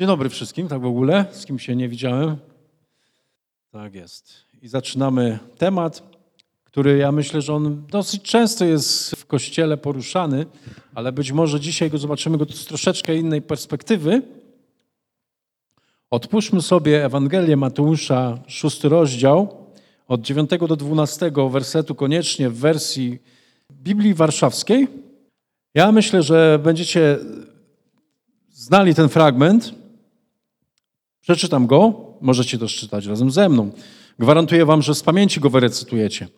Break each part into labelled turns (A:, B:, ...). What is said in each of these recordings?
A: Dzień dobry wszystkim, tak w ogóle, z kim się nie widziałem. Tak jest. I zaczynamy temat, który ja myślę, że on dosyć często jest w kościele poruszany, ale być może dzisiaj go zobaczymy go z troszeczkę innej perspektywy. Otwórzmy sobie Ewangelię Mateusza, szósty rozdział, od 9 do 12 wersetu koniecznie w wersji Biblii Warszawskiej. Ja myślę, że będziecie znali ten fragment. Przeczytam go, możecie też czytać razem ze mną. Gwarantuję wam, że z pamięci go wyrecytujecie.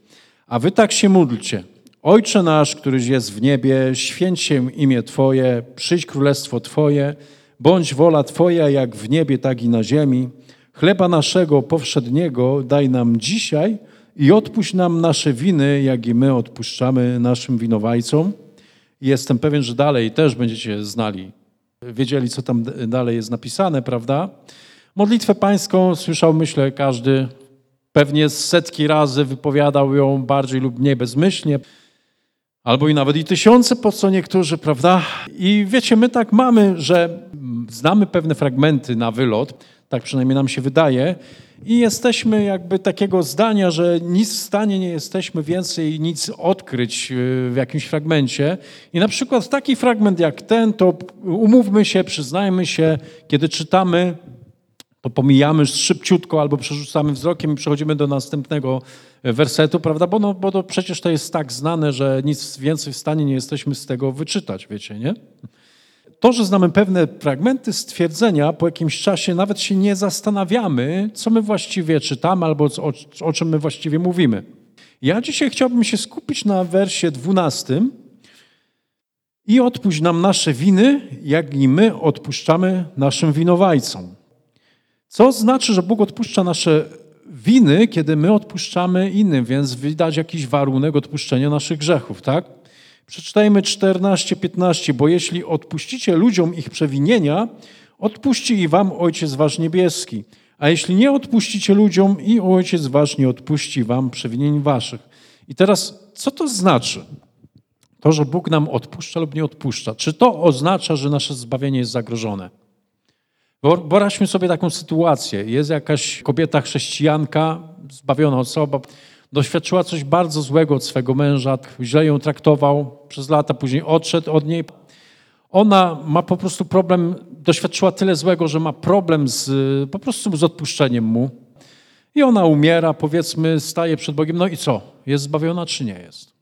A: A wy tak się módlcie. Ojcze nasz, któryś jest w niebie, święć się imię Twoje, przyjdź królestwo Twoje, bądź wola Twoja jak w niebie, tak i na ziemi. Chleba naszego powszedniego daj nam dzisiaj i odpuść nam nasze winy, jak i my odpuszczamy naszym winowajcom. Jestem pewien, że dalej też będziecie znali, wiedzieli, co tam dalej jest napisane, prawda? Modlitwę pańską słyszał, myślę, każdy. Pewnie setki razy wypowiadał ją bardziej lub mniej bezmyślnie, albo i nawet i tysiące, po co niektórzy, prawda? I wiecie, my tak mamy, że znamy pewne fragmenty na wylot, tak przynajmniej nam się wydaje, i jesteśmy jakby takiego zdania, że nic w stanie nie jesteśmy więcej nic odkryć y, w jakimś fragmencie. I na przykład taki fragment jak ten, to umówmy się, przyznajmy się, kiedy czytamy to pomijamy szybciutko albo przerzucamy wzrokiem i przechodzimy do następnego wersetu, prawda? Bo, no, bo to przecież to jest tak znane, że nic więcej w stanie nie jesteśmy z tego wyczytać, wiecie, nie? To, że znamy pewne fragmenty stwierdzenia, po jakimś czasie nawet się nie zastanawiamy, co my właściwie czytamy albo o, o czym my właściwie mówimy. Ja dzisiaj chciałbym się skupić na wersie dwunastym. I odpuść nam nasze winy, jak i my odpuszczamy naszym winowajcom. Co znaczy, że Bóg odpuszcza nasze winy, kiedy my odpuszczamy innym, więc widać jakiś warunek odpuszczenia naszych grzechów, tak? Przeczytajmy 14-15, bo jeśli odpuścicie ludziom ich przewinienia, odpuści i wam Ojciec Wasz Niebieski. A jeśli nie odpuścicie ludziom, i Ojciec Wasz nie odpuści wam przewinień waszych. I teraz, co to znaczy? To, że Bóg nam odpuszcza lub nie odpuszcza. Czy to oznacza, że nasze zbawienie jest zagrożone? Wyobraźmy sobie taką sytuację. Jest jakaś kobieta chrześcijanka, zbawiona osoba, doświadczyła coś bardzo złego od swego męża, źle ją traktował przez lata, później odszedł od niej. Ona ma po prostu problem, doświadczyła tyle złego, że ma problem z, po prostu z odpuszczeniem mu. I ona umiera, powiedzmy, staje przed Bogiem. No i co? Jest zbawiona czy nie jest?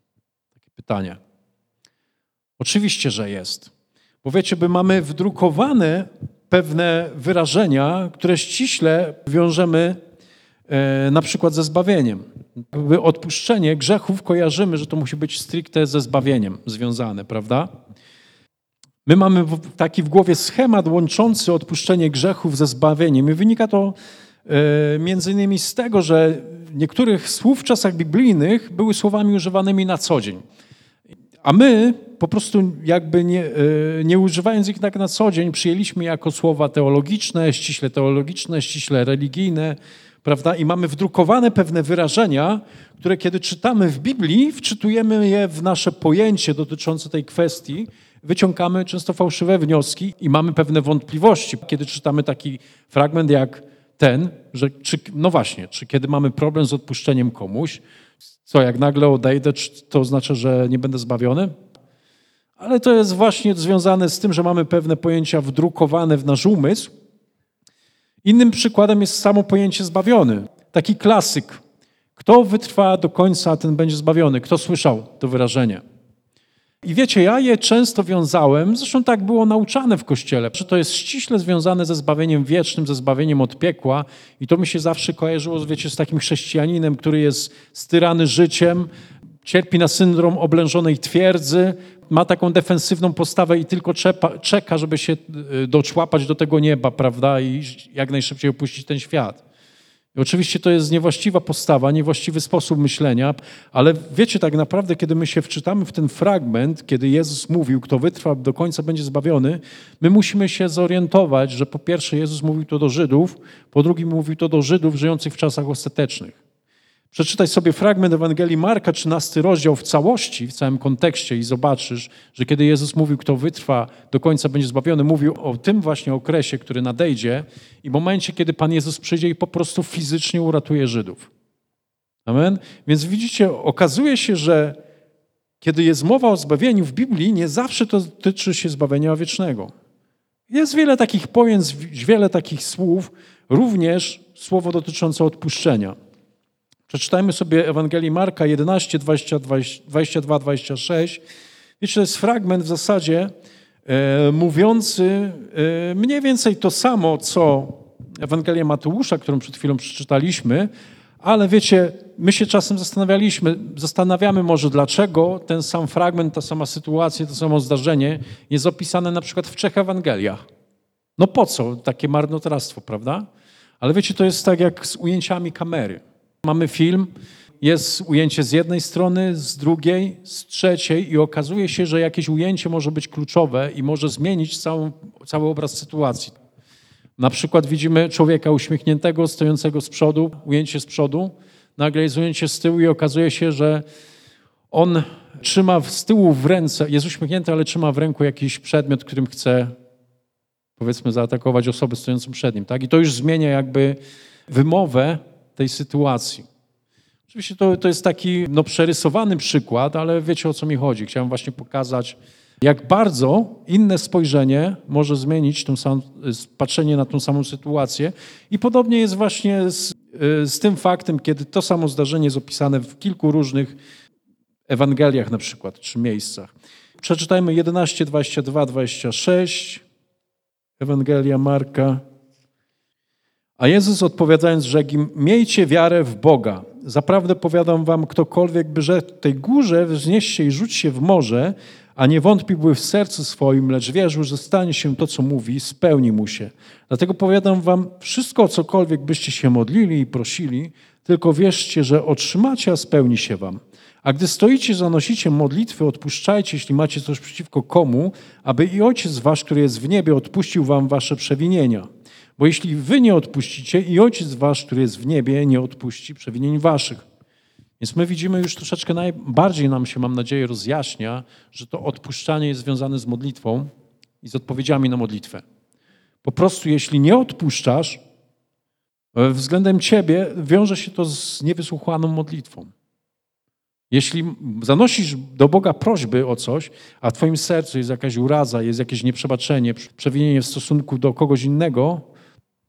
A: Takie pytanie. Oczywiście, że jest. Bo wiecie, by mamy wdrukowane pewne wyrażenia, które ściśle wiążemy e, na przykład ze zbawieniem. Odpuszczenie grzechów kojarzymy, że to musi być stricte ze zbawieniem związane, prawda? My mamy taki w głowie schemat łączący odpuszczenie grzechów ze zbawieniem i wynika to e, między innymi z tego, że niektórych słów w czasach biblijnych były słowami używanymi na co dzień. A my po prostu jakby nie, e, nie używając ich tak na co dzień, przyjęliśmy jako słowa teologiczne, ściśle teologiczne, ściśle religijne, prawda? I mamy wdrukowane pewne wyrażenia, które kiedy czytamy w Biblii, wczytujemy je w nasze pojęcie dotyczące tej kwestii, wyciągamy często fałszywe wnioski i mamy pewne wątpliwości, kiedy czytamy taki fragment jak ten, że czy, no właśnie, czy kiedy mamy problem z odpuszczeniem komuś, co jak nagle odejdę, to oznacza, że nie będę zbawiony? Ale to jest właśnie związane z tym, że mamy pewne pojęcia wdrukowane w nasz umysł. Innym przykładem jest samo pojęcie zbawiony. Taki klasyk. Kto wytrwa do końca, ten będzie zbawiony. Kto słyszał to wyrażenie? I wiecie, ja je często wiązałem, zresztą tak było nauczane w kościele, że to jest ściśle związane ze zbawieniem wiecznym, ze zbawieniem od piekła. I to mi się zawsze kojarzyło, wiecie, z takim chrześcijaninem, który jest styrany życiem, cierpi na syndrom oblężonej twierdzy, ma taką defensywną postawę i tylko czeka, czeka, żeby się y, doczłapać do tego nieba, prawda, i jak najszybciej opuścić ten świat. I oczywiście to jest niewłaściwa postawa, niewłaściwy sposób myślenia, ale wiecie, tak naprawdę, kiedy my się wczytamy w ten fragment, kiedy Jezus mówił, kto wytrwa do końca będzie zbawiony, my musimy się zorientować, że po pierwsze Jezus mówił to do Żydów, po drugie mówił to do Żydów żyjących w czasach ostatecznych. Przeczytaj sobie fragment Ewangelii Marka, 13 rozdział w całości, w całym kontekście i zobaczysz, że kiedy Jezus mówił, kto wytrwa do końca będzie zbawiony, mówił o tym właśnie okresie, który nadejdzie i momencie, kiedy Pan Jezus przyjdzie i po prostu fizycznie uratuje Żydów. Amen? Więc widzicie, okazuje się, że kiedy jest mowa o zbawieniu w Biblii, nie zawsze to tyczy się zbawienia wiecznego. Jest wiele takich pojęć, wiele takich słów, również słowo dotyczące odpuszczenia. Przeczytajmy sobie Ewangelii Marka 11, 22, 26. Wiecie, to jest fragment w zasadzie e, mówiący e, mniej więcej to samo, co Ewangelia Mateusza, którą przed chwilą przeczytaliśmy, ale wiecie, my się czasem zastanawialiśmy, zastanawiamy może, dlaczego ten sam fragment, ta sama sytuacja, to samo zdarzenie jest opisane na przykład w trzech Ewangeliach. No po co takie marnotrawstwo, prawda? Ale wiecie, to jest tak jak z ujęciami kamery. Mamy film, jest ujęcie z jednej strony, z drugiej, z trzeciej i okazuje się, że jakieś ujęcie może być kluczowe i może zmienić całą, cały obraz sytuacji. Na przykład widzimy człowieka uśmiechniętego, stojącego z przodu, ujęcie z przodu, nagle jest ujęcie z tyłu i okazuje się, że on trzyma z tyłu w ręce, jest uśmiechnięty, ale trzyma w ręku jakiś przedmiot, którym chce, powiedzmy, zaatakować osobę stojącą przed nim. Tak? I to już zmienia jakby wymowę tej sytuacji. Oczywiście to, to jest taki no, przerysowany przykład, ale wiecie o co mi chodzi. Chciałem właśnie pokazać, jak bardzo inne spojrzenie może zmienić tą sam, patrzenie na tą samą sytuację. I podobnie jest właśnie z, z tym faktem, kiedy to samo zdarzenie jest opisane w kilku różnych Ewangeliach na przykład, czy miejscach. Przeczytajmy 11, 22, 26. Ewangelia Marka. A Jezus odpowiadając rzekł im, miejcie wiarę w Boga. Zaprawdę powiadam wam, ktokolwiek by rzekł tej górze, wznieś się i rzuć się w morze, a nie wątpiłby w sercu swoim, lecz wierzył, że stanie się to, co mówi, spełni mu się. Dlatego powiadam wam, wszystko, cokolwiek byście się modlili i prosili, tylko wierzcie, że otrzymacie, a spełni się wam. A gdy stoicie, zanosicie modlitwy, odpuszczajcie, jeśli macie coś przeciwko komu, aby i Ojciec wasz, który jest w niebie, odpuścił wam wasze przewinienia. Bo jeśli wy nie odpuścicie, i Ojciec wasz, który jest w niebie, nie odpuści przewinień waszych. Więc my widzimy już troszeczkę najbardziej nam się, mam nadzieję, rozjaśnia, że to odpuszczanie jest związane z modlitwą i z odpowiedziami na modlitwę. Po prostu, jeśli nie odpuszczasz, e, względem ciebie wiąże się to z niewysłuchaną modlitwą. Jeśli zanosisz do Boga prośby o coś, a w twoim sercu jest jakaś uraza, jest jakieś nieprzebaczenie, przewinienie w stosunku do kogoś innego,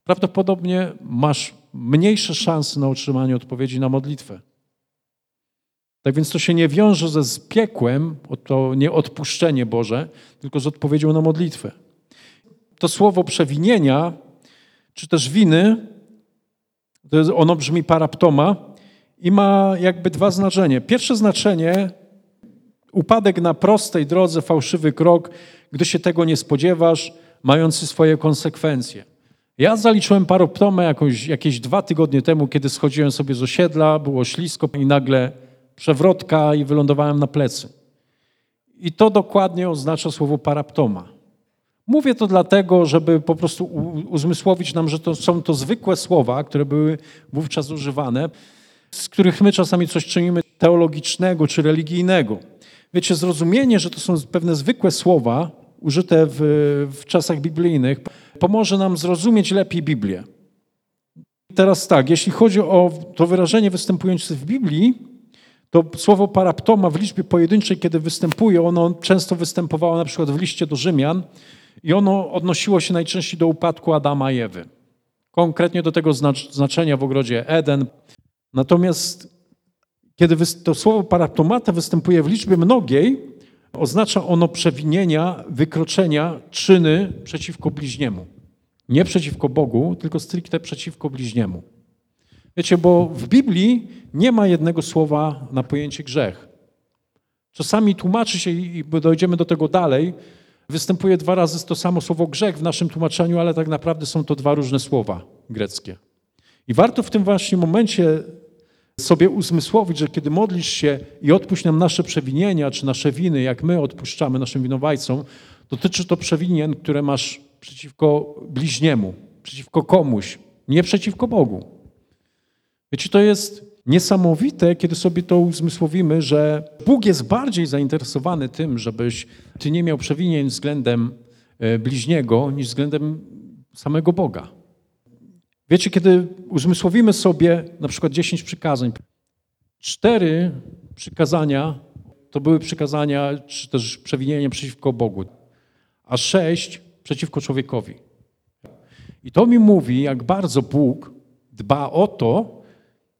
A: prawdopodobnie masz mniejsze szanse na otrzymanie odpowiedzi na modlitwę. Tak więc to się nie wiąże ze piekłem, to nie odpuszczenie Boże, tylko z odpowiedzią na modlitwę. To słowo przewinienia, czy też winy, to ono brzmi paraptoma i ma jakby dwa znaczenia. Pierwsze znaczenie, upadek na prostej drodze, fałszywy krok, gdy się tego nie spodziewasz, mający swoje konsekwencje. Ja zaliczyłem paraptomę jakoś, jakieś dwa tygodnie temu, kiedy schodziłem sobie z osiedla, było ślisko i nagle przewrotka i wylądowałem na plecy. I to dokładnie oznacza słowo paraptoma. Mówię to dlatego, żeby po prostu uzmysłowić nam, że to są to zwykłe słowa, które były wówczas używane, z których my czasami coś czynimy teologicznego czy religijnego. Wiecie, zrozumienie, że to są pewne zwykłe słowa użyte w, w czasach biblijnych, pomoże nam zrozumieć lepiej Biblię. Teraz tak, jeśli chodzi o to wyrażenie występujące w Biblii, to słowo paraptoma w liczbie pojedynczej, kiedy występuje, ono często występowało na przykład w liście do Rzymian i ono odnosiło się najczęściej do upadku Adama i Ewy. Konkretnie do tego znaczenia w ogrodzie Eden. Natomiast kiedy to słowo paraptomata występuje w liczbie mnogiej, oznacza ono przewinienia, wykroczenia, czyny przeciwko bliźniemu. Nie przeciwko Bogu, tylko stricte przeciwko bliźniemu. Wiecie, bo w Biblii nie ma jednego słowa na pojęcie grzech. Czasami tłumaczy się, i dojdziemy do tego dalej, występuje dwa razy to samo słowo grzech w naszym tłumaczeniu, ale tak naprawdę są to dwa różne słowa greckie. I warto w tym właśnie momencie sobie uzmysłowić, że kiedy modlisz się i odpuść nam nasze przewinienia czy nasze winy, jak my odpuszczamy naszym winowajcom, dotyczy to przewinien, które masz przeciwko bliźniemu, przeciwko komuś, nie przeciwko Bogu. Wiecie, to jest niesamowite, kiedy sobie to uzmysłowimy, że Bóg jest bardziej zainteresowany tym, żebyś ty nie miał przewinień względem e, bliźniego, niż względem samego Boga. Wiecie, kiedy uzmysłowimy sobie na przykład 10 przykazań, cztery przykazania to były przykazania, czy też przewinienie przeciwko Bogu, a sześć przeciwko człowiekowi. I to mi mówi, jak bardzo Bóg dba o to,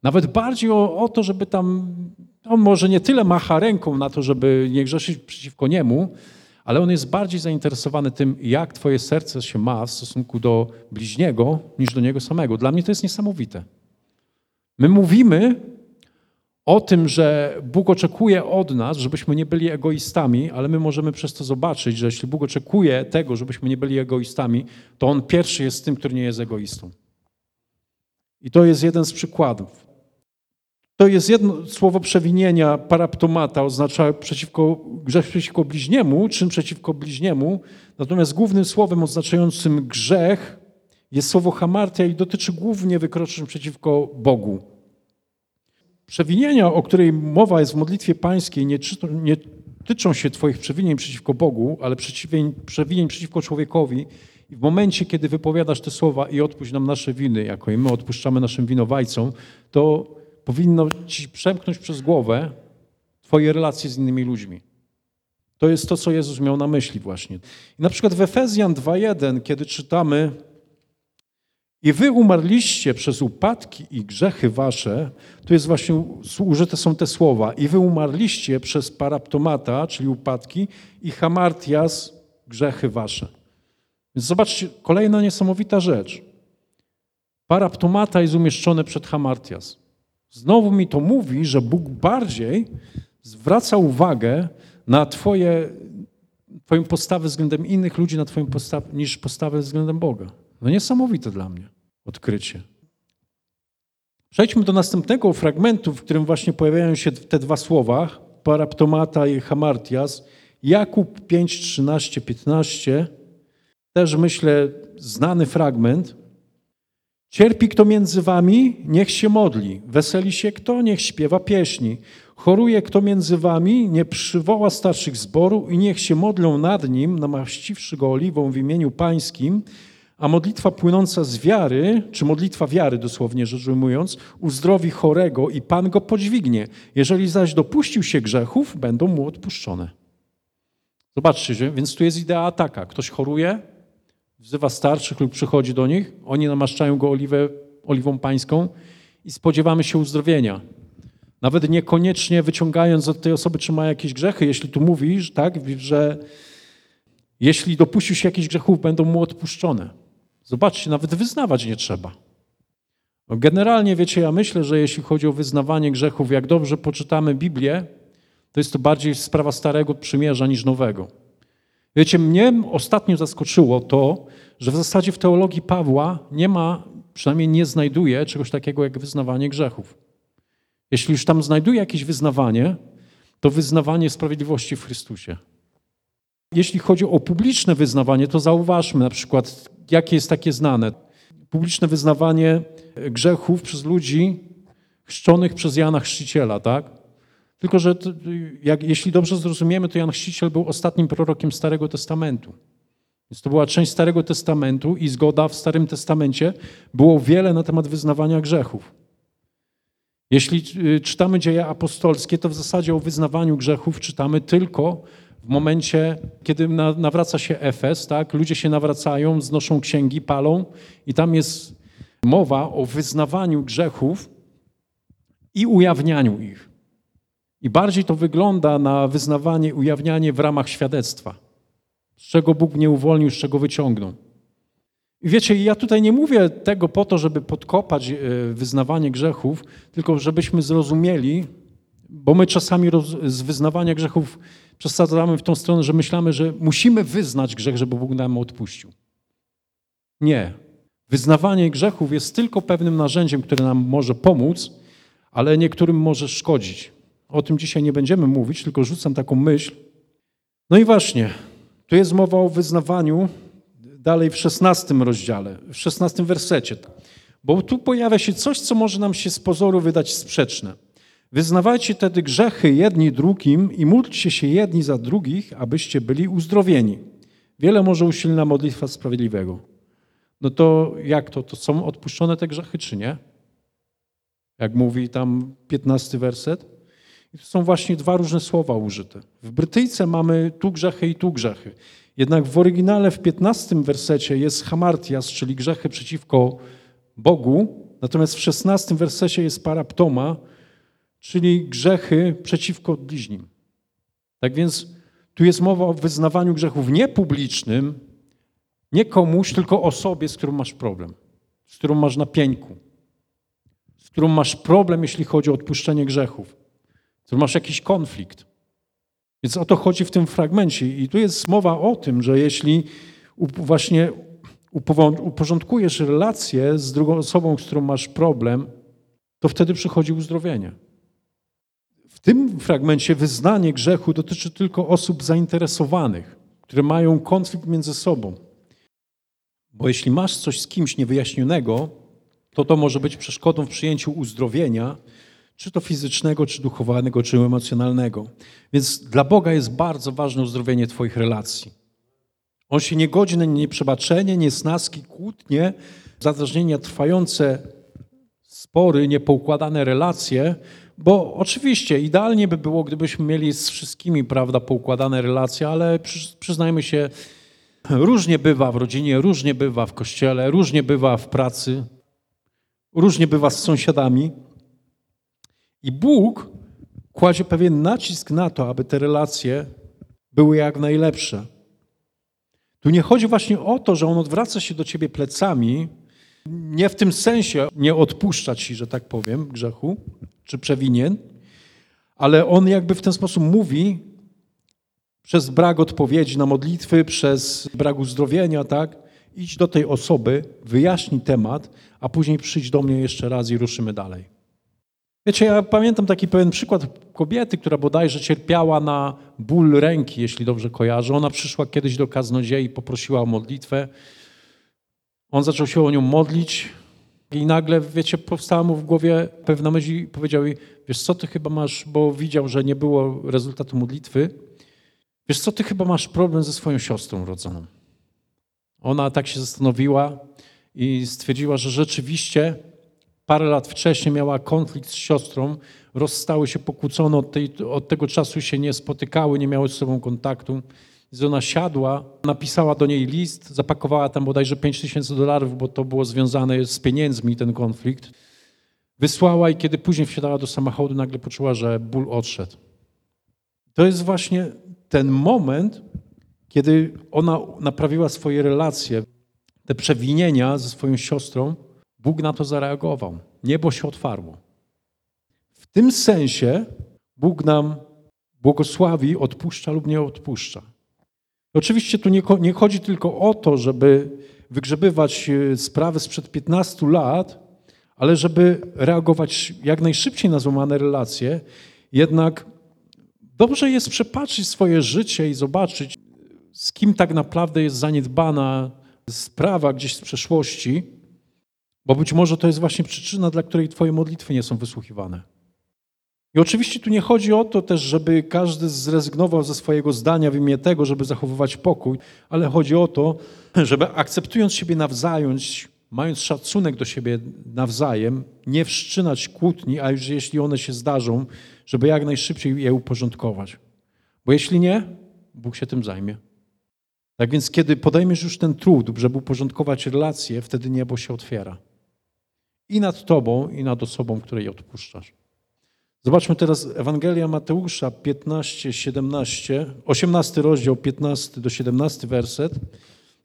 A: nawet bardziej o, o to, żeby tam, on może nie tyle macha ręką na to, żeby nie grzeszyć przeciwko niemu, ale on jest bardziej zainteresowany tym, jak twoje serce się ma w stosunku do bliźniego, niż do niego samego. Dla mnie to jest niesamowite. My mówimy o tym, że Bóg oczekuje od nas, żebyśmy nie byli egoistami, ale my możemy przez to zobaczyć, że jeśli Bóg oczekuje tego, żebyśmy nie byli egoistami, to On pierwszy jest tym, który nie jest egoistą. I to jest jeden z przykładów. To jest jedno słowo przewinienia, paraptomata, oznacza przeciwko, grzech przeciwko bliźniemu, czyn przeciwko bliźniemu. Natomiast głównym słowem oznaczającym grzech jest słowo hamartia i dotyczy głównie wykroczeń przeciwko Bogu. Przewinienia, o której mowa jest w modlitwie pańskiej, nie, nie tyczą się Twoich przewinień przeciwko Bogu, ale przewinień przeciwko człowiekowi. I w momencie, kiedy wypowiadasz te słowa i odpuść nam nasze winy, jako i my odpuszczamy naszym winowajcom, to powinno Ci przemknąć przez głowę Twoje relacje z innymi ludźmi. To jest to, co Jezus miał na myśli właśnie. I na przykład w Efezjan 2.1, kiedy czytamy i wy umarliście przez upadki i grzechy wasze, tu jest właśnie użyte są te słowa, i wy umarliście przez paraptomata, czyli upadki, i hamartias, grzechy wasze. Więc zobaczcie, kolejna niesamowita rzecz. Paraptomata jest umieszczone przed hamartias. Znowu mi to mówi, że Bóg bardziej zwraca uwagę na twoje, twoją postawę względem innych ludzi, na twoją postawę, niż postawę względem Boga. No niesamowite dla mnie odkrycie. Przejdźmy do następnego fragmentu, w którym właśnie pojawiają się te dwa słowa, paraptomata i hamartias. Jakub 5, 13, 15. Też myślę znany fragment. Cierpi kto między wami, niech się modli. Weseli się kto, niech śpiewa pieśni. Choruje kto między wami, nie przywoła starszych zboru i niech się modlą nad nim, namaściwszy go oliwą w imieniu pańskim, a modlitwa płynąca z wiary, czy modlitwa wiary dosłownie rzecz ujmując, uzdrowi chorego i Pan go podźwignie. Jeżeli zaś dopuścił się grzechów, będą mu odpuszczone. Zobaczcie, więc tu jest idea taka. Ktoś choruje, wzywa starszych lub przychodzi do nich, oni namaszczają go oliwę, oliwą pańską i spodziewamy się uzdrowienia. Nawet niekoniecznie wyciągając od tej osoby, czy ma jakieś grzechy. Jeśli tu mówisz, tak, że jeśli dopuścił się jakichś grzechów, będą mu odpuszczone. Zobaczcie, nawet wyznawać nie trzeba. No generalnie, wiecie, ja myślę, że jeśli chodzi o wyznawanie grzechów, jak dobrze poczytamy Biblię, to jest to bardziej sprawa Starego Przymierza niż Nowego. Wiecie, mnie ostatnio zaskoczyło to, że w zasadzie w teologii Pawła nie ma, przynajmniej nie znajduje czegoś takiego jak wyznawanie grzechów. Jeśli już tam znajduje jakieś wyznawanie, to wyznawanie sprawiedliwości w Chrystusie. Jeśli chodzi o publiczne wyznawanie, to zauważmy na przykład, jakie jest takie znane. Publiczne wyznawanie grzechów przez ludzi chrzczonych przez Jana Chrzciciela, tak? Tylko, że jak, jeśli dobrze zrozumiemy, to Jan Chrzciciel był ostatnim prorokiem Starego Testamentu. Więc to była część Starego Testamentu i zgoda w Starym Testamencie było wiele na temat wyznawania grzechów. Jeśli y, czytamy dzieje apostolskie, to w zasadzie o wyznawaniu grzechów czytamy tylko w momencie, kiedy nawraca się Efes, tak, ludzie się nawracają, znoszą księgi, palą i tam jest mowa o wyznawaniu grzechów i ujawnianiu ich. I bardziej to wygląda na wyznawanie, ujawnianie w ramach świadectwa. Z czego Bóg mnie uwolnił, z czego wyciągnął. I wiecie, ja tutaj nie mówię tego po to, żeby podkopać e, wyznawanie grzechów, tylko żebyśmy zrozumieli, bo my czasami z wyznawania grzechów przesadzamy w tą stronę, że myślamy, że musimy wyznać grzech, żeby Bóg nam odpuścił. Nie. Wyznawanie grzechów jest tylko pewnym narzędziem, które nam może pomóc, ale niektórym może szkodzić. O tym dzisiaj nie będziemy mówić, tylko rzucam taką myśl. No i właśnie, tu jest mowa o wyznawaniu dalej w szesnastym rozdziale, w szesnastym wersecie. Bo tu pojawia się coś, co może nam się z pozoru wydać sprzeczne. Wyznawajcie tedy grzechy jedni drugim i módlcie się jedni za drugich, abyście byli uzdrowieni. Wiele może usilna modlitwa sprawiedliwego. No to jak to? To są odpuszczone te grzechy, czy nie? Jak mówi tam 15 werset. I to są właśnie dwa różne słowa użyte. W Brytyjce mamy tu grzechy i tu grzechy. Jednak w oryginale w 15 wersecie jest hamartias, czyli grzechy przeciwko Bogu, natomiast w 16 wersecie jest paraptoma, czyli grzechy przeciwko bliźnim. Tak więc tu jest mowa o wyznawaniu grzechów nie publicznym, nie komuś, tylko osobie, z którą masz problem, z którą masz na pieńku, z którą masz problem, jeśli chodzi o odpuszczenie grzechów, którą masz jakiś konflikt. Więc o to chodzi w tym fragmencie. I tu jest mowa o tym, że jeśli właśnie uporządkujesz relację z drugą osobą, z którą masz problem, to wtedy przychodzi uzdrowienie. W tym fragmencie wyznanie grzechu dotyczy tylko osób zainteresowanych, które mają konflikt między sobą. Bo jeśli masz coś z kimś niewyjaśnionego, to to może być przeszkodą w przyjęciu uzdrowienia, czy to fizycznego, czy duchowego, czy emocjonalnego. Więc dla Boga jest bardzo ważne uzdrowienie Twoich relacji. On się nie godzi na nieprzebaczenie, niesnaski, kłótnie, zadrażnienia trwające spory, niepoukładane relacje, bo oczywiście idealnie by było, gdybyśmy mieli z wszystkimi, prawda, poukładane relacje, ale przyznajmy się, różnie bywa w rodzinie, różnie bywa w kościele, różnie bywa w pracy, różnie bywa z sąsiadami. I Bóg kładzie pewien nacisk na to, aby te relacje były jak najlepsze. Tu nie chodzi właśnie o to, że On odwraca się do ciebie plecami, nie w tym sensie nie odpuszcza ci, że tak powiem, grzechu czy przewinien, ale On jakby w ten sposób mówi przez brak odpowiedzi na modlitwy, przez brak uzdrowienia, tak? Idź do tej osoby, wyjaśnij temat, a później przyjdź do mnie jeszcze raz i ruszymy dalej. Wiecie, ja pamiętam taki pewien przykład kobiety, która bodajże cierpiała na ból ręki, jeśli dobrze kojarzę. Ona przyszła kiedyś do kaznodziei, poprosiła o modlitwę. On zaczął się o nią modlić i nagle, wiecie, powstała mu w głowie pewna myśl i powiedział jej, wiesz co, ty chyba masz, bo widział, że nie było rezultatu modlitwy, wiesz co, ty chyba masz problem ze swoją siostrą rodzoną. Ona tak się zastanowiła i stwierdziła, że rzeczywiście parę lat wcześniej miała konflikt z siostrą, rozstały się, pokłócono, od, tej, od tego czasu się nie spotykały, nie miały z sobą kontaktu. Więc ona siadła, napisała do niej list, zapakowała tam bodajże 5 tysięcy dolarów, bo to było związane z pieniędzmi, ten konflikt. Wysłała i kiedy później wsiadała do samochodu, nagle poczuła, że ból odszedł. To jest właśnie ten moment, kiedy ona naprawiła swoje relacje, te przewinienia ze swoją siostrą, Bóg na to zareagował. Niebo się otwarło. W tym sensie Bóg nam błogosławi, odpuszcza lub nie odpuszcza. Oczywiście tu nie, nie chodzi tylko o to, żeby wygrzebywać e, sprawy sprzed 15 lat, ale żeby reagować jak najszybciej na złamane relacje. Jednak dobrze jest przepatrzyć swoje życie i zobaczyć, z kim tak naprawdę jest zaniedbana sprawa gdzieś z przeszłości bo być może to jest właśnie przyczyna, dla której Twoje modlitwy nie są wysłuchiwane. I oczywiście tu nie chodzi o to też, żeby każdy zrezygnował ze swojego zdania w imię tego, żeby zachowywać pokój, ale chodzi o to, żeby akceptując siebie nawzajem, mając szacunek do siebie nawzajem, nie wszczynać kłótni, a już jeśli one się zdarzą, żeby jak najszybciej je uporządkować. Bo jeśli nie, Bóg się tym zajmie. Tak więc, kiedy podejmiesz już ten trud, żeby uporządkować relacje, wtedy niebo się otwiera i nad Tobą, i nad osobą, której odpuszczasz. Zobaczmy teraz Ewangelia Mateusza 15, 17, 18 rozdział 15 do 17 werset.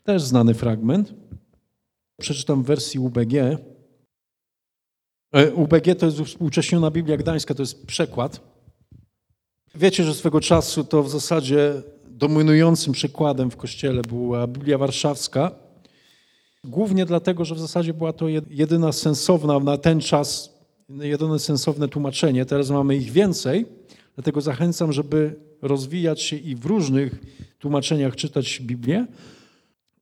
A: Też znany fragment. Przeczytam w wersji UBG. E, UBG to jest współcześniona Biblia Gdańska, to jest przekład. Wiecie, że swego czasu to w zasadzie dominującym przykładem w kościele była Biblia Warszawska, Głównie dlatego, że w zasadzie była to jedyna sensowna na ten czas, jedyne sensowne tłumaczenie. Teraz mamy ich więcej, dlatego zachęcam, żeby rozwijać się i w różnych tłumaczeniach czytać Biblię.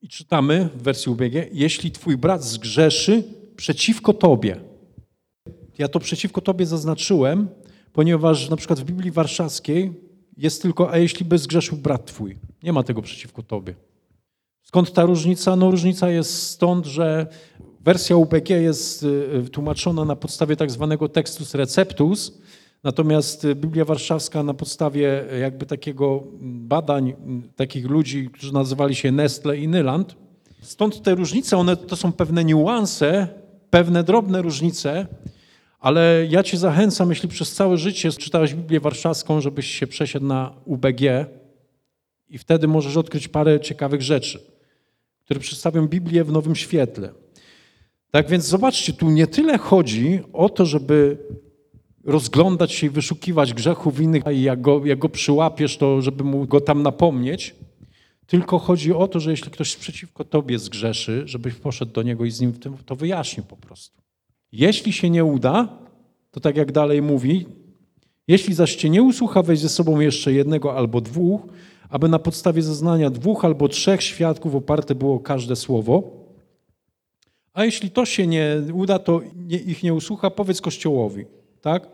A: I czytamy w wersji UBG, jeśli twój brat zgrzeszy, przeciwko Tobie. Ja to przeciwko Tobie zaznaczyłem, ponieważ na przykład w Biblii Warszawskiej jest tylko, a jeśli by zgrzeszył brat Twój. Nie ma tego przeciwko Tobie. Skąd ta różnica? No różnica jest stąd, że wersja UPG jest y, tłumaczona na podstawie tak zwanego textus receptus, natomiast Biblia Warszawska na podstawie jakby takiego badań takich ludzi, którzy nazywali się Nestle i Nyland. Stąd te różnice, one to są pewne niuanse, pewne drobne różnice, ale ja Cię zachęcam, jeśli przez całe życie czytałeś Biblię Warszawską, żebyś się przesiadł na UBG i wtedy możesz odkryć parę ciekawych rzeczy, które przedstawią Biblię w nowym świetle. Tak więc zobaczcie, tu nie tyle chodzi o to, żeby rozglądać się i wyszukiwać grzechów innych, i jak go, jak go przyłapiesz, to żeby mu go tam napomnieć, tylko chodzi o to, że jeśli ktoś przeciwko tobie zgrzeszy, żebyś poszedł do niego i z nim to wyjaśnił po prostu. Jeśli się nie uda, to tak jak dalej mówi, jeśli zaś cię nie usłucha, weź ze sobą jeszcze jednego albo dwóch, aby na podstawie zeznania dwóch albo trzech świadków oparte było każde słowo. A jeśli to się nie uda, to ich nie usłucha, powiedz Kościołowi. Tak?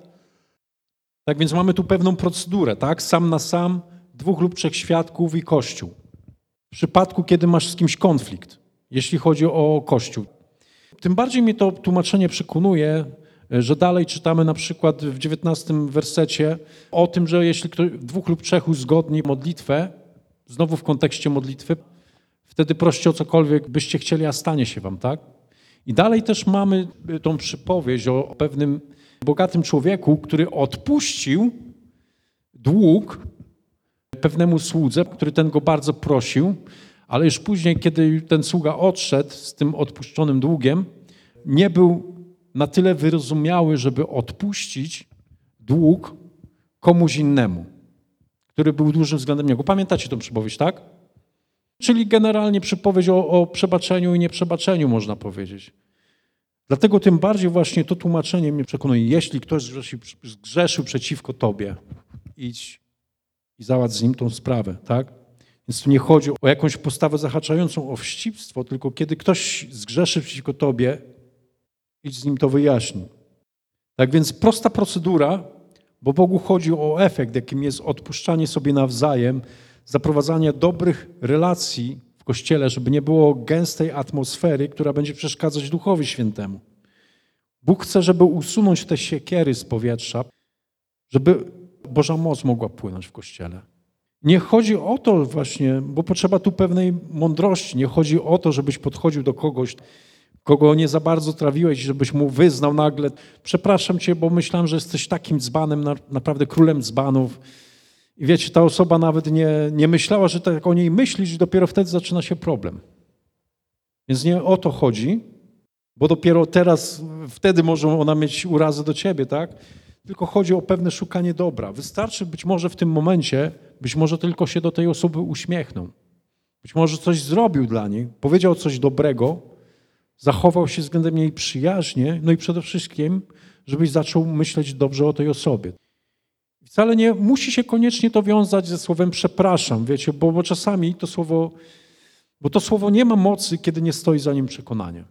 A: Tak więc mamy tu pewną procedurę, tak? Sam na sam, dwóch lub trzech świadków i Kościół. W przypadku, kiedy masz z kimś konflikt, jeśli chodzi o Kościół. Tym bardziej mnie to tłumaczenie przekonuje, że dalej czytamy na przykład w dziewiętnastym wersecie o tym, że jeśli ktoś, dwóch lub trzech uzgodni modlitwę, znowu w kontekście modlitwy, wtedy proście o cokolwiek byście chcieli, a stanie się wam, tak? I dalej też mamy tą przypowieść o pewnym bogatym człowieku, który odpuścił dług pewnemu słudze, który ten go bardzo prosił, ale już później, kiedy ten sługa odszedł z tym odpuszczonym długiem, nie był na tyle wyrozumiały, żeby odpuścić dług komuś innemu, który był dużym względem niego. Pamiętacie tę przypowieść, tak? Czyli generalnie przypowieść o, o przebaczeniu i nieprzebaczeniu, można powiedzieć. Dlatego tym bardziej właśnie to tłumaczenie mnie przekonuje. Jeśli ktoś zgrzeszył przeciwko Tobie, idź i załatw z nim tą sprawę, tak? Więc tu nie chodzi o jakąś postawę zahaczającą o wścibstwo, tylko kiedy ktoś zgrzeszy przeciwko Tobie, idź z nim to wyjaśni. Tak więc prosta procedura, bo Bogu chodzi o efekt, jakim jest odpuszczanie sobie nawzajem, zaprowadzanie dobrych relacji w Kościele, żeby nie było gęstej atmosfery, która będzie przeszkadzać Duchowi Świętemu. Bóg chce, żeby usunąć te siekiery z powietrza, żeby Boża moc mogła płynąć w Kościele. Nie chodzi o to właśnie, bo potrzeba tu pewnej mądrości. Nie chodzi o to, żebyś podchodził do kogoś, kogo nie za bardzo trawiłeś, żebyś mu wyznał nagle, przepraszam cię, bo myślałem, że jesteś takim dzbanem, naprawdę królem dzbanów. I wiecie, ta osoba nawet nie, nie myślała, że tak o niej myślisz, dopiero wtedy zaczyna się problem. Więc nie o to chodzi, bo dopiero teraz, wtedy może ona mieć urazę do ciebie, tak? Tylko chodzi o pewne szukanie dobra. Wystarczy być może w tym momencie, być może tylko się do tej osoby uśmiechnął. Być może coś zrobił dla niej, powiedział coś dobrego, zachował się względem niej przyjaźnie, no i przede wszystkim, żebyś zaczął myśleć dobrze o tej osobie. Wcale nie musi się koniecznie to wiązać ze słowem przepraszam, wiecie, bo, bo czasami to słowo, bo to słowo nie ma mocy, kiedy nie stoi za nim przekonanie.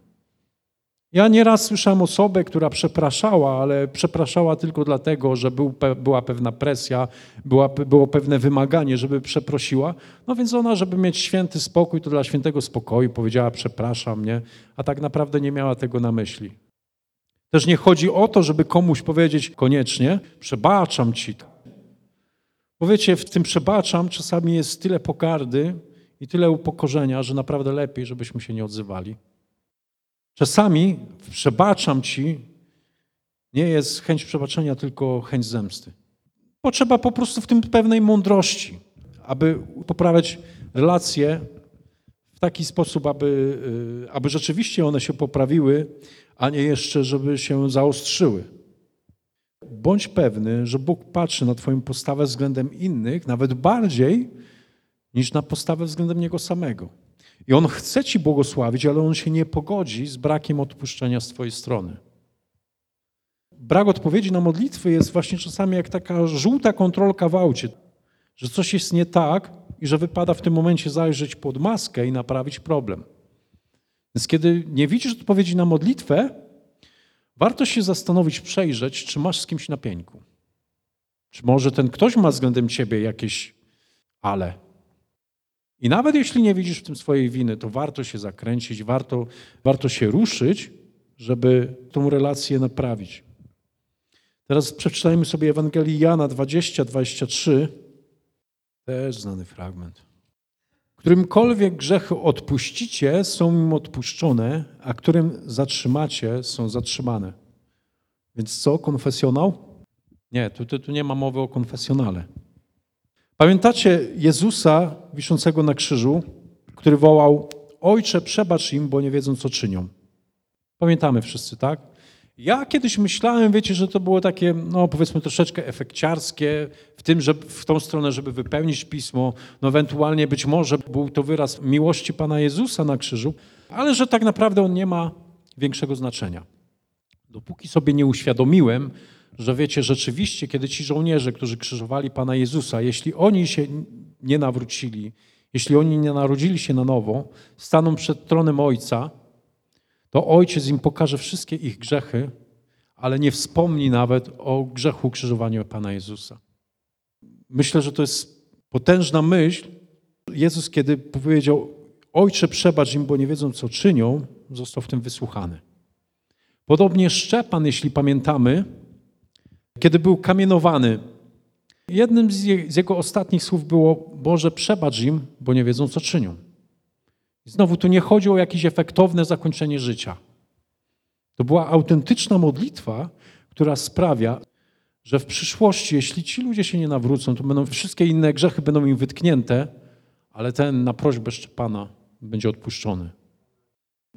A: Ja nieraz słyszałem osobę, która przepraszała, ale przepraszała tylko dlatego, że był, była pewna presja, była, było pewne wymaganie, żeby przeprosiła. No więc ona, żeby mieć święty spokój, to dla świętego spokoju powiedziała przepraszam, nie? A tak naprawdę nie miała tego na myśli. Też nie chodzi o to, żeby komuś powiedzieć koniecznie przebaczam ci. Bo wiecie, w tym przebaczam czasami jest tyle pogardy i tyle upokorzenia, że naprawdę lepiej, żebyśmy się nie odzywali. Czasami przebaczam ci nie jest chęć przebaczenia, tylko chęć zemsty. Potrzeba po prostu w tym pewnej mądrości, aby poprawiać relacje w taki sposób, aby, y, aby rzeczywiście one się poprawiły, a nie jeszcze, żeby się zaostrzyły. Bądź pewny, że Bóg patrzy na Twoją postawę względem innych nawet bardziej niż na postawę względem Niego samego. I On chce Ci błogosławić, ale On się nie pogodzi z brakiem odpuszczenia z Twojej strony. Brak odpowiedzi na modlitwy jest właśnie czasami jak taka żółta kontrolka w aucie, że coś jest nie tak i że wypada w tym momencie zajrzeć pod maskę i naprawić problem. Więc kiedy nie widzisz odpowiedzi na modlitwę, warto się zastanowić, przejrzeć, czy masz z kimś na pieńku. Czy może ten ktoś ma względem ciebie jakieś ale. I nawet jeśli nie widzisz w tym swojej winy, to warto się zakręcić, warto, warto się ruszyć, żeby tą relację naprawić. Teraz przeczytajmy sobie Ewangelii Jana 20, 23. Też znany fragment. Którymkolwiek grzechy odpuścicie, są im odpuszczone, a którym zatrzymacie, są zatrzymane. Więc co, konfesjonał? Nie, tu, tu, tu nie ma mowy o konfesjonale. Pamiętacie Jezusa wiszącego na krzyżu, który wołał: Ojcze, przebacz im, bo nie wiedzą, co czynią. Pamiętamy wszyscy, tak? Ja kiedyś myślałem, wiecie, że to było takie, no powiedzmy troszeczkę efekciarskie, w tym, że w tą stronę, żeby wypełnić pismo, no ewentualnie być może był to wyraz miłości Pana Jezusa na krzyżu, ale że tak naprawdę on nie ma większego znaczenia. Dopóki sobie nie uświadomiłem, że wiecie, rzeczywiście, kiedy ci żołnierze, którzy krzyżowali Pana Jezusa, jeśli oni się nie nawrócili, jeśli oni nie narodzili się na nowo, staną przed tronem Ojca, to Ojciec im pokaże wszystkie ich grzechy, ale nie wspomni nawet o grzechu ukrzyżowania Pana Jezusa. Myślę, że to jest potężna myśl. Jezus, kiedy powiedział, Ojcze, przebacz im, bo nie wiedzą, co czynią, został w tym wysłuchany. Podobnie Szczepan, jeśli pamiętamy, kiedy był kamienowany, jednym z jego ostatnich słów było: Boże, przebacz im, bo nie wiedzą, co czynią. Znowu tu nie chodzi o jakieś efektowne zakończenie życia. To była autentyczna modlitwa, która sprawia, że w przyszłości, jeśli ci ludzie się nie nawrócą, to będą wszystkie inne grzechy będą im wytknięte, ale ten na prośbę Szczepana będzie odpuszczony.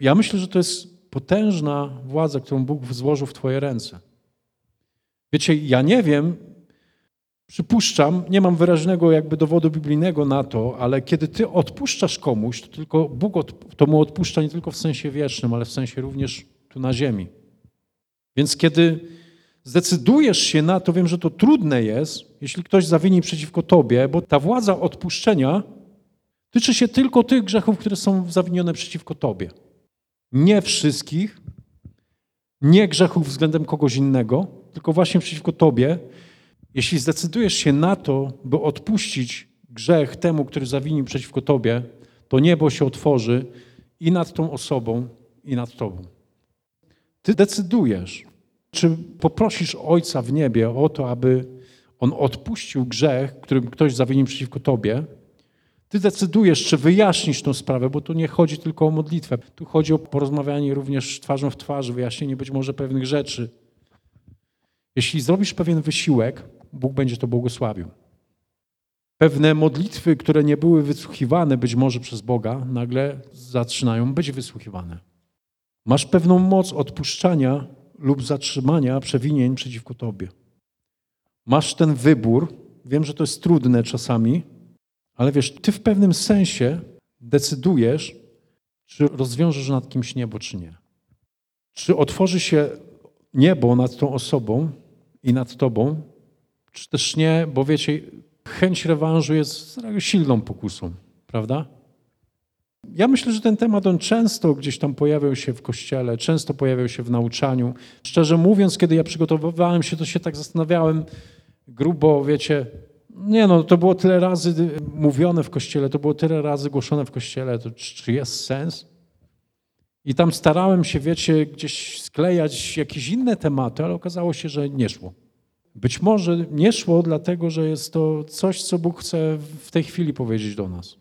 A: Ja myślę, że to jest potężna władza, którą Bóg złożył w Twoje ręce. Wiecie, ja nie wiem, Przypuszczam, nie mam wyraźnego jakby dowodu biblijnego na to, ale kiedy ty odpuszczasz komuś, to tylko Bóg to mu odpuszcza nie tylko w sensie wiecznym, ale w sensie również tu na ziemi. Więc kiedy zdecydujesz się na to, wiem, że to trudne jest, jeśli ktoś zawini przeciwko tobie, bo ta władza odpuszczenia tyczy się tylko tych grzechów, które są zawinione przeciwko tobie. Nie wszystkich, nie grzechów względem kogoś innego, tylko właśnie przeciwko tobie. Jeśli zdecydujesz się na to, by odpuścić grzech temu, który zawinił przeciwko tobie, to niebo się otworzy i nad tą osobą, i nad tobą. Ty decydujesz, czy poprosisz Ojca w niebie o to, aby On odpuścił grzech, którym ktoś zawinił przeciwko tobie. Ty decydujesz, czy wyjaśnisz tę sprawę, bo tu nie chodzi tylko o modlitwę. Tu chodzi o porozmawianie również twarzą w twarz, wyjaśnienie być może pewnych rzeczy. Jeśli zrobisz pewien wysiłek, Bóg będzie to błogosławił. Pewne modlitwy, które nie były wysłuchiwane być może przez Boga, nagle zaczynają być wysłuchiwane. Masz pewną moc odpuszczania lub zatrzymania przewinień przeciwko Tobie. Masz ten wybór. Wiem, że to jest trudne czasami, ale wiesz, Ty w pewnym sensie decydujesz, czy rozwiążesz nad kimś niebo, czy nie. Czy otworzy się niebo nad tą osobą i nad Tobą, czy też nie, bo wiecie, chęć rewanżu jest silną pokusą, prawda? Ja myślę, że ten temat on często gdzieś tam pojawiał się w kościele, często pojawiał się w nauczaniu. Szczerze mówiąc, kiedy ja przygotowywałem się, to się tak zastanawiałem grubo, wiecie, nie no, to było tyle razy mówione w kościele, to było tyle razy głoszone w kościele, to czy jest sens? I tam starałem się, wiecie, gdzieś sklejać jakieś inne tematy, ale okazało się, że nie szło. Być może nie szło, dlatego że jest to coś, co Bóg chce w tej chwili powiedzieć do nas.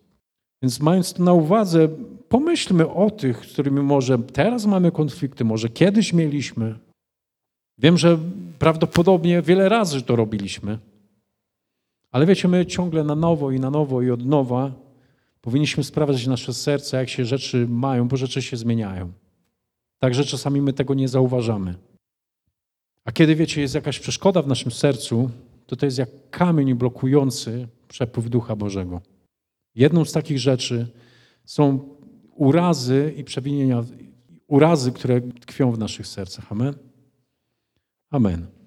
A: Więc mając to na uwadze, pomyślmy o tych, z którymi może teraz mamy konflikty, może kiedyś mieliśmy. Wiem, że prawdopodobnie wiele razy to robiliśmy. Ale wiecie, my ciągle na nowo i na nowo i od nowa powinniśmy sprawdzać nasze serce, jak się rzeczy mają, bo rzeczy się zmieniają. Także czasami my tego nie zauważamy. A kiedy, wiecie, jest jakaś przeszkoda w naszym sercu, to to jest jak kamień blokujący przepływ Ducha Bożego. Jedną z takich rzeczy są urazy i przewinienia, urazy, które tkwią w naszych sercach. Amen? Amen.